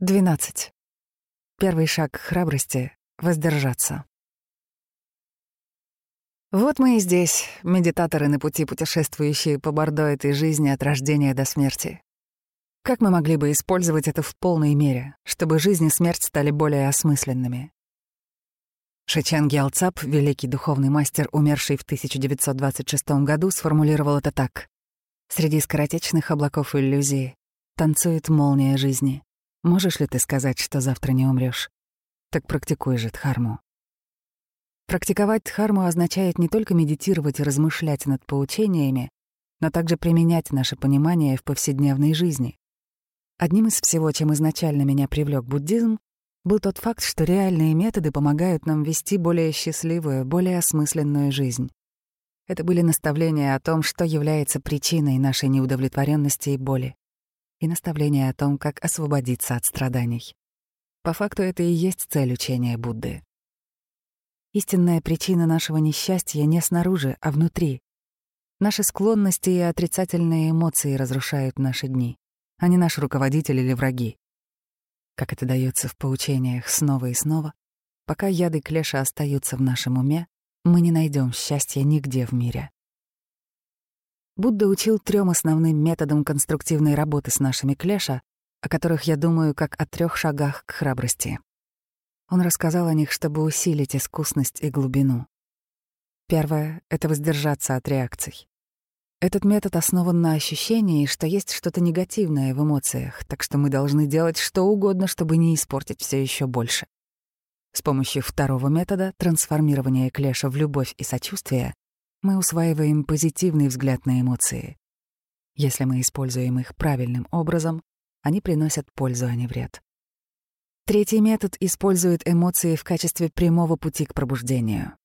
12. Первый шаг храбрости — воздержаться. Вот мы и здесь, медитаторы на пути, путешествующие по бордо этой жизни от рождения до смерти. Как мы могли бы использовать это в полной мере, чтобы жизнь и смерть стали более осмысленными? Шичен Гялцап, великий духовный мастер, умерший в 1926 году, сформулировал это так. «Среди скоротечных облаков иллюзии танцует молния жизни. Можешь ли ты сказать, что завтра не умрешь? Так практикуй же дхарму. Практиковать дхарму означает не только медитировать и размышлять над поучениями, но также применять наше понимание в повседневной жизни. Одним из всего, чем изначально меня привлек буддизм, был тот факт, что реальные методы помогают нам вести более счастливую, более осмысленную жизнь. Это были наставления о том, что является причиной нашей неудовлетворенности и боли и наставление о том, как освободиться от страданий. По факту это и есть цель учения Будды. Истинная причина нашего несчастья не снаружи, а внутри. Наши склонности и отрицательные эмоции разрушают наши дни, а не наш руководитель или враги. Как это дается в поучениях снова и снова, пока яды клеша остаются в нашем уме, мы не найдем счастья нигде в мире. Будда учил трем основным методам конструктивной работы с нашими клеша, о которых я думаю как о трех шагах к храбрости. Он рассказал о них, чтобы усилить искусность и глубину. Первое — это воздержаться от реакций. Этот метод основан на ощущении, что есть что-то негативное в эмоциях, так что мы должны делать что угодно, чтобы не испортить все еще больше. С помощью второго метода трансформирования клеша в любовь и сочувствие мы усваиваем позитивный взгляд на эмоции. Если мы используем их правильным образом, они приносят пользу, а не вред. Третий метод использует эмоции в качестве прямого пути к пробуждению.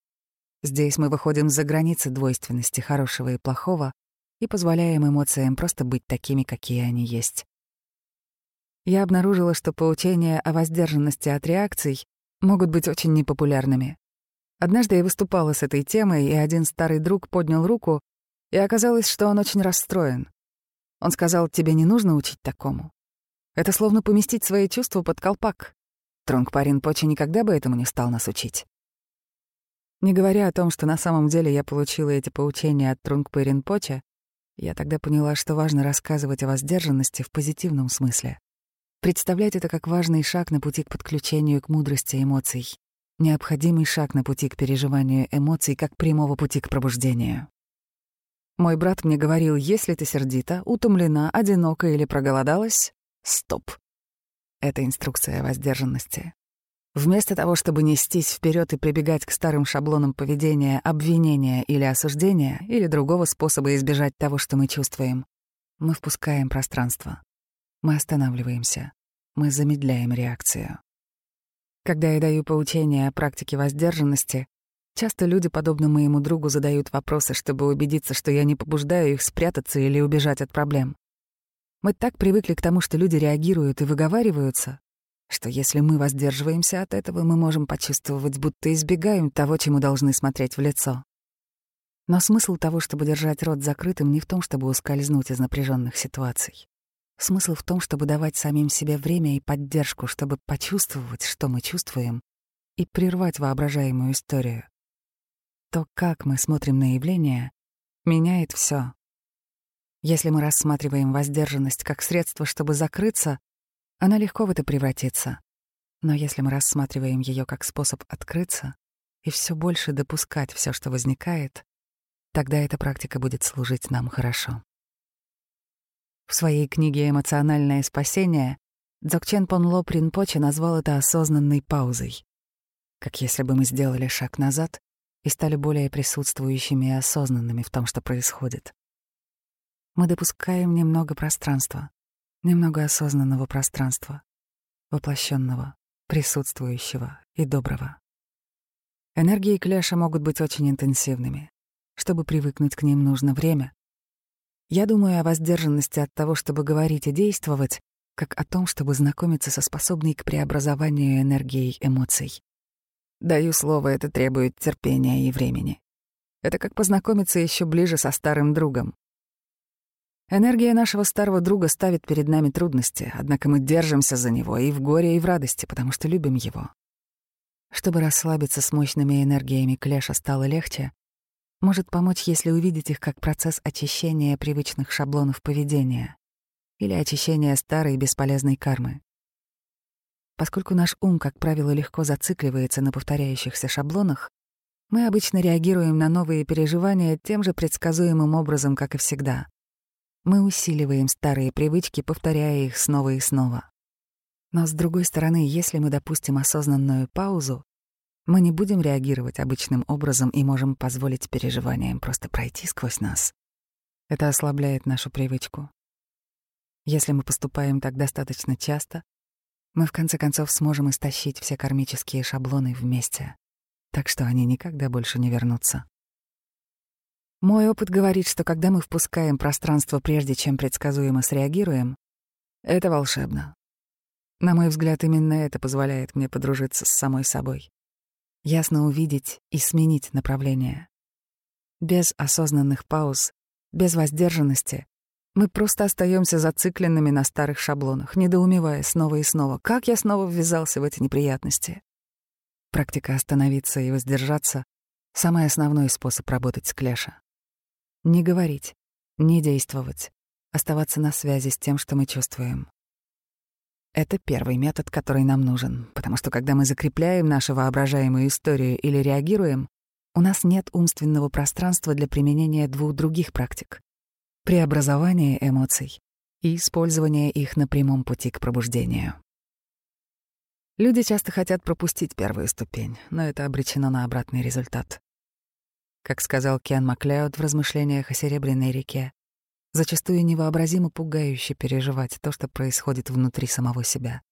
Здесь мы выходим за границы двойственности хорошего и плохого и позволяем эмоциям просто быть такими, какие они есть. Я обнаружила, что поучения о воздержанности от реакций могут быть очень непопулярными. Однажды я выступала с этой темой, и один старый друг поднял руку, и оказалось, что он очень расстроен. Он сказал, тебе не нужно учить такому. Это словно поместить свои чувства под колпак. Трунгпарин Почи никогда бы этому не стал нас учить. Не говоря о том, что на самом деле я получила эти поучения от Трунгпа Ринпоче, я тогда поняла, что важно рассказывать о воздержанности в позитивном смысле. Представлять это как важный шаг на пути к подключению к мудрости эмоций, необходимый шаг на пути к переживанию эмоций как прямого пути к пробуждению. Мой брат мне говорил, если ты сердита, утомлена, одинока или проголодалась — стоп. Это инструкция воздержанности. Вместо того, чтобы нестись вперед и прибегать к старым шаблонам поведения, обвинения или осуждения, или другого способа избежать того, что мы чувствуем, мы впускаем пространство. Мы останавливаемся. Мы замедляем реакцию. Когда я даю поучения о практике воздержанности, часто люди, подобно моему другу, задают вопросы, чтобы убедиться, что я не побуждаю их спрятаться или убежать от проблем. Мы так привыкли к тому, что люди реагируют и выговариваются, что если мы воздерживаемся от этого, мы можем почувствовать, будто избегаем того, чему должны смотреть в лицо. Но смысл того, чтобы держать рот закрытым, не в том, чтобы ускользнуть из напряженных ситуаций. Смысл в том, чтобы давать самим себе время и поддержку, чтобы почувствовать, что мы чувствуем, и прервать воображаемую историю. То, как мы смотрим на явление, меняет все. Если мы рассматриваем воздержанность как средство, чтобы закрыться, она легко в это превратится. Но если мы рассматриваем ее как способ открыться и все больше допускать все, что возникает, тогда эта практика будет служить нам хорошо. В своей книге «Эмоциональное спасение» Дзогчен Понло Принпоче назвал это осознанной паузой. Как если бы мы сделали шаг назад и стали более присутствующими и осознанными в том, что происходит. Мы допускаем немного пространства, немного осознанного пространства, воплощенного, присутствующего и доброго. Энергии Клеша могут быть очень интенсивными. Чтобы привыкнуть к ним, нужно время, я думаю о воздержанности от того, чтобы говорить и действовать, как о том, чтобы знакомиться со способной к преобразованию энергией эмоций. Даю слово, это требует терпения и времени. Это как познакомиться еще ближе со старым другом. Энергия нашего старого друга ставит перед нами трудности, однако мы держимся за него и в горе, и в радости, потому что любим его. Чтобы расслабиться с мощными энергиями Клеша стало легче, может помочь, если увидеть их как процесс очищения привычных шаблонов поведения или очищения старой бесполезной кармы. Поскольку наш ум, как правило, легко зацикливается на повторяющихся шаблонах, мы обычно реагируем на новые переживания тем же предсказуемым образом, как и всегда. Мы усиливаем старые привычки, повторяя их снова и снова. Но с другой стороны, если мы допустим осознанную паузу, мы не будем реагировать обычным образом и можем позволить переживаниям просто пройти сквозь нас. Это ослабляет нашу привычку. Если мы поступаем так достаточно часто, мы в конце концов сможем истощить все кармические шаблоны вместе, так что они никогда больше не вернутся. Мой опыт говорит, что когда мы впускаем пространство прежде, чем предсказуемо среагируем, это волшебно. На мой взгляд, именно это позволяет мне подружиться с самой собой ясно увидеть и сменить направление. Без осознанных пауз, без воздержанности мы просто остаемся зацикленными на старых шаблонах, недоумевая снова и снова, как я снова ввязался в эти неприятности. Практика остановиться и воздержаться — самый основной способ работать с Клеша. Не говорить, не действовать, оставаться на связи с тем, что мы чувствуем. Это первый метод, который нам нужен, потому что когда мы закрепляем нашу воображаемую историю или реагируем, у нас нет умственного пространства для применения двух других практик — преобразования эмоций и использования их на прямом пути к пробуждению. Люди часто хотят пропустить первую ступень, но это обречено на обратный результат. Как сказал Кен Маклеод в размышлениях о Серебряной реке, Зачастую невообразимо пугающе переживать то, что происходит внутри самого себя.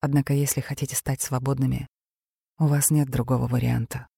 Однако если хотите стать свободными, у вас нет другого варианта.